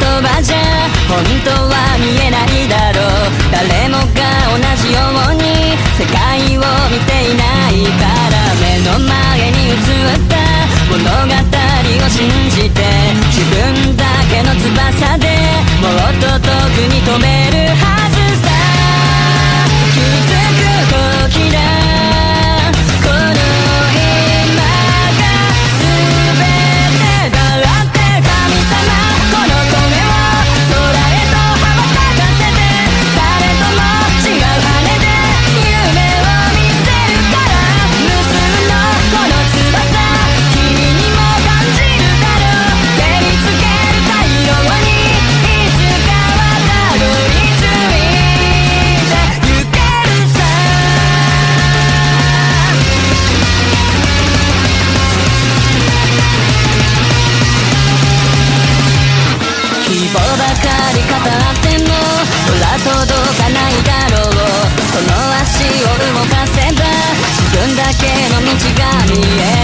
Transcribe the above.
葉じゃ本当はっても裏届かないだろう。その足を動かせば自分だけの道が見える。